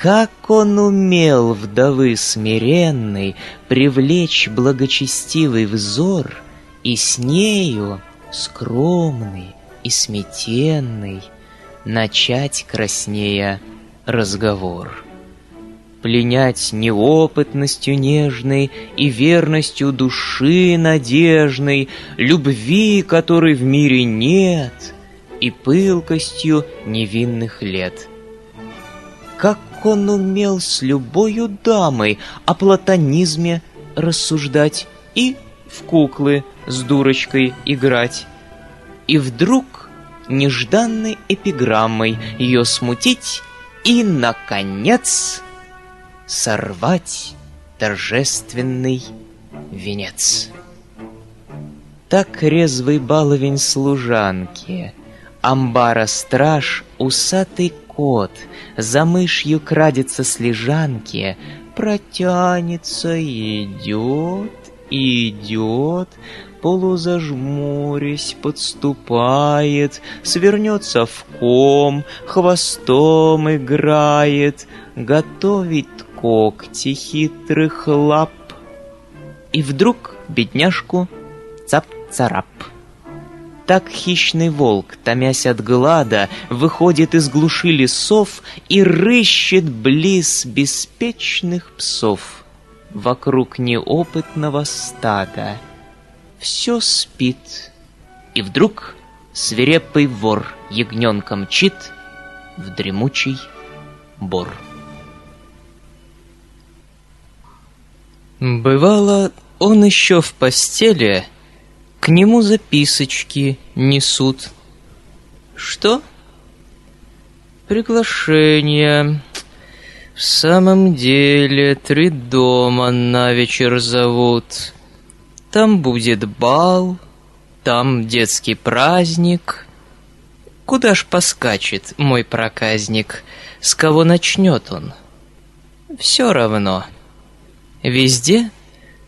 Как он умел вдовы смиренной Привлечь благочестивый взор И с нею, скромный и сметенный, Начать краснея разговор пленять неопытностью нежной и верностью души надежной, любви, которой в мире нет, и пылкостью невинных лет. Как он умел с любою дамой о платонизме рассуждать и в куклы с дурочкой играть. И вдруг нежданной эпиграммой ее смутить и, наконец, сорвать торжественный венец. Так резвый баловень служанки, амбара страж, усатый кот, за мышью крадется с лежанки, протянется, идет, идет, полузажмурясь, подступает, свернется в ком, хвостом играет, готовит когти хитрых лап. И вдруг бедняжку цап-царап. Так хищный волк, томясь от глада, выходит из глуши лесов и рыщет близ беспечных псов. Вокруг неопытного стада все спит, и вдруг свирепый вор ягненка мчит в дремучий бор. Бывало, он еще в постели, нему записочки несут. Что? Приглашение. В самом деле, три дома на вечер зовут. Там будет бал, там детский праздник. Куда ж поскачет мой проказник? С кого начнет он? Все равно. Везде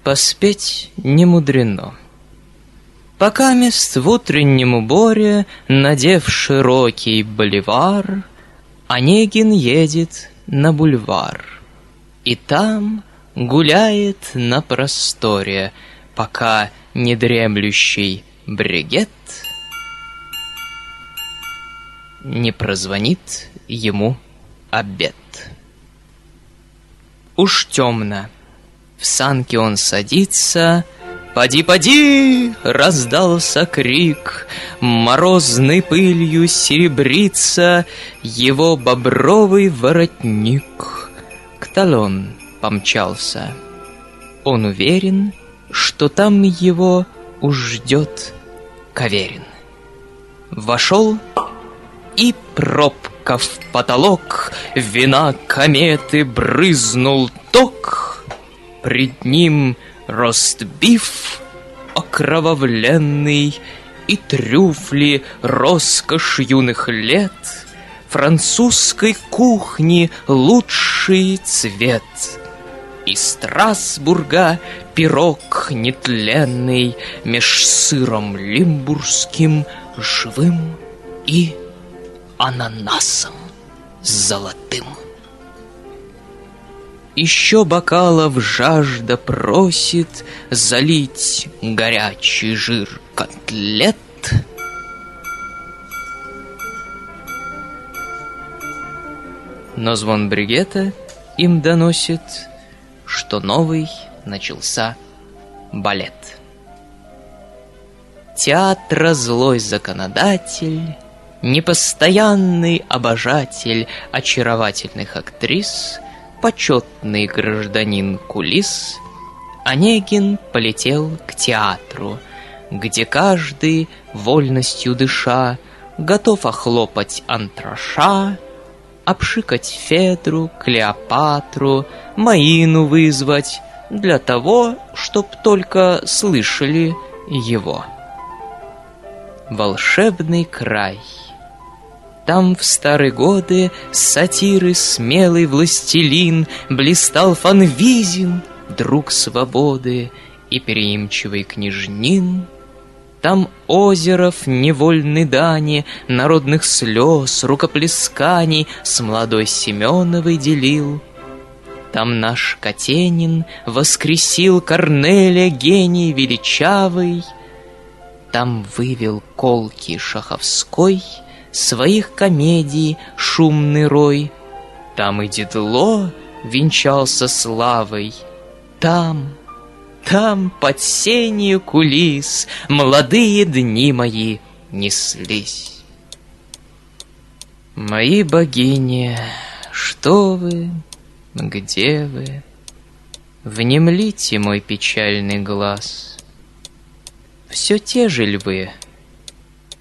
поспеть не мудрено. Пока мест в утреннем уборе, надев широкий боливар, Онегин едет на бульвар. И там гуляет на просторе, Пока недремлющий бригет Не прозвонит ему обед. Уж темно. В санке он садится, «Поди, поди!» — раздался крик, Морозной пылью серебрится Его бобровый воротник. К талон помчался. Он уверен, что там его уж ждет Каверин. Вошел и пробка в потолок, Вина кометы брызнул ток — Пред ним ростбиф окровавленный И трюфли роскошь юных лет Французской кухни лучший цвет Из Страсбурга пирог нетленный Меж сыром лимбургским живым И ананасом золотым. Еще бокалов жажда просит Залить горячий жир котлет. Но звон бригета им доносит, Что новый начался балет. Театра злой законодатель, Непостоянный обожатель очаровательных актрис — почетный гражданин кулис, Онегин полетел к театру, где каждый, вольностью дыша, готов охлопать антраша, обшикать Федру, Клеопатру, Маину вызвать для того, чтоб только слышали его. Волшебный край — там в старые годы сатиры смелый властелин Блистал Фанвизин, друг свободы И переимчивый княжнин. Там озеров невольны дани, Народных слез, рукоплесканий С молодой Семеновой делил. Там наш Катенин воскресил Корнеля гений величавый. Там вывел колки Шаховской Своих комедий шумный рой. Там и Дедло венчался славой. Там там, под сенью кулис, Молодые дни мои неслись. Мои богини, что вы, где вы? Внемлите мой печальный глаз. Все те же львы,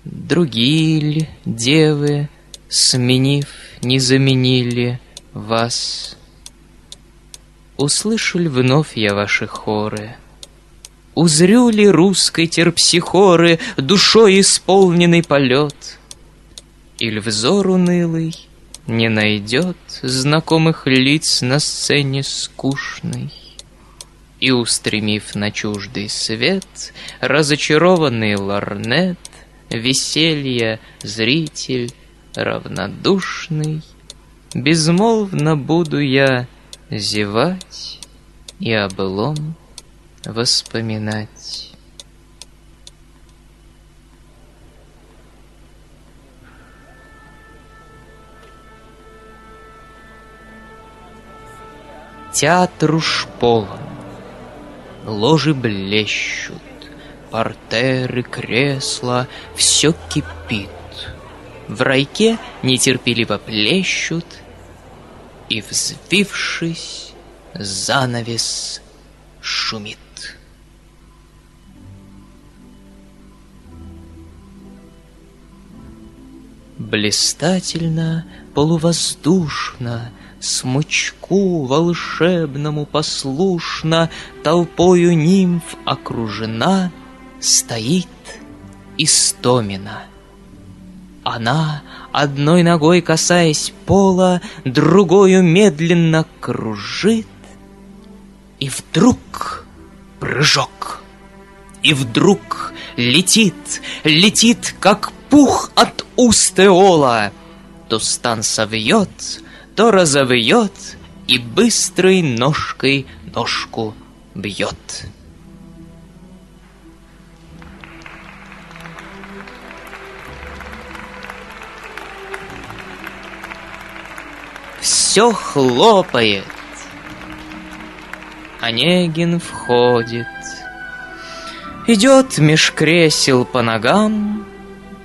другие ль девы, Сменив, не заменили вас. Услышу ли вновь я ваши хоры? Узрю ли русской терпсихоры Душой исполненный полет? Или взор унылый не найдет Знакомых лиц на сцене скучной? И, устремив на чуждый свет, Разочарованный ларнет, Веселье зритель равнодушный, Безмолвно буду я зевать и о былом воспоминать. Театр уж полон, ложи блещут, портеры, кресла, все кипит. В райке нетерпеливо плещут — и, взвившись, занавес шумит. Блистательно, полувоздушно, Смычку волшебному послушно Толпою нимф окружена Стоит Истомина. Она одной ногой касаясь пола, другою медленно кружит. И вдруг прыжок, и вдруг летит, летит, как пух от уст Эола. То стан совьет, то разовьет, и быстрой ножкой ножку бьет. Все хлопает. Онегин входит. Идет меж кресел по ногам,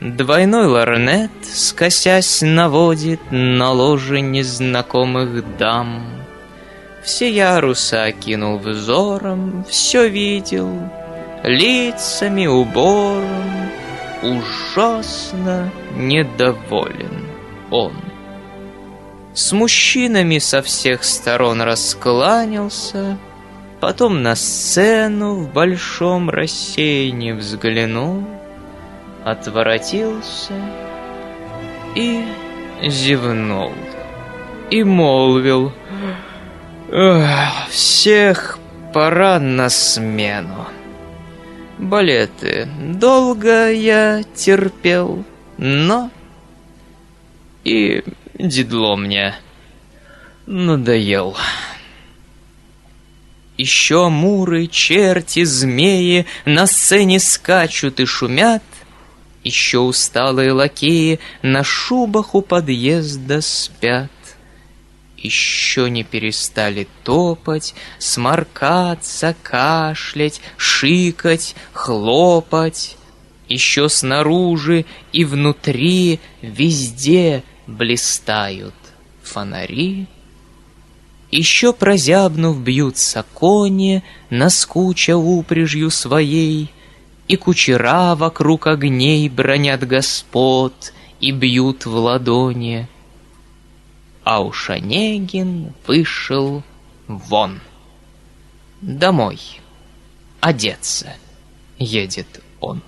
Двойной лорнет, скосясь, наводит На ложе незнакомых дам. Все ярусы окинул взором, Все видел, лицами, убором, Ужасно недоволен он. С мужчинами со всех сторон раскланялся, Потом на сцену в большом рассеянии взглянул, Отворотился и зевнул, И молвил, «Всех пора на смену». Балеты долго я терпел, но и Дедло мне надоел. Еще муры, черти, змеи На сцене скачут и шумят, Еще усталые лакеи На шубах у подъезда спят. Еще не перестали топать, Сморкаться, кашлять, шикать, хлопать. Еще снаружи и внутри, везде — блистают фонари. Еще прозябнув бьются кони, наскуча упряжью своей, И кучера вокруг огней бронят господ и бьют в ладони. А уж Онегин вышел вон. Домой. Одеться едет он.